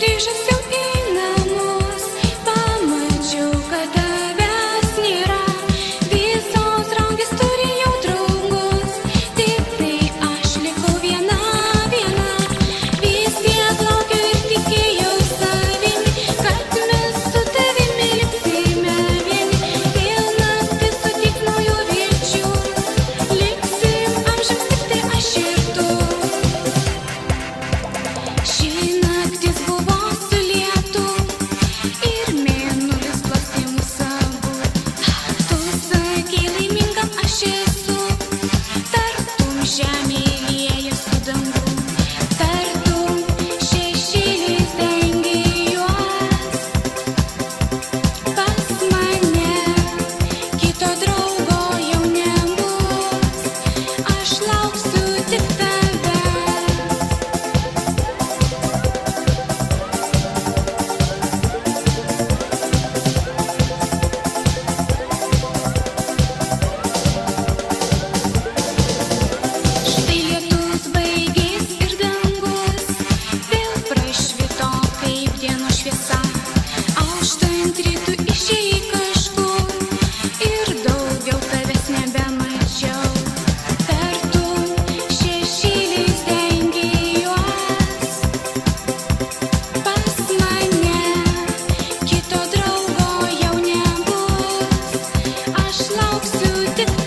режиссер to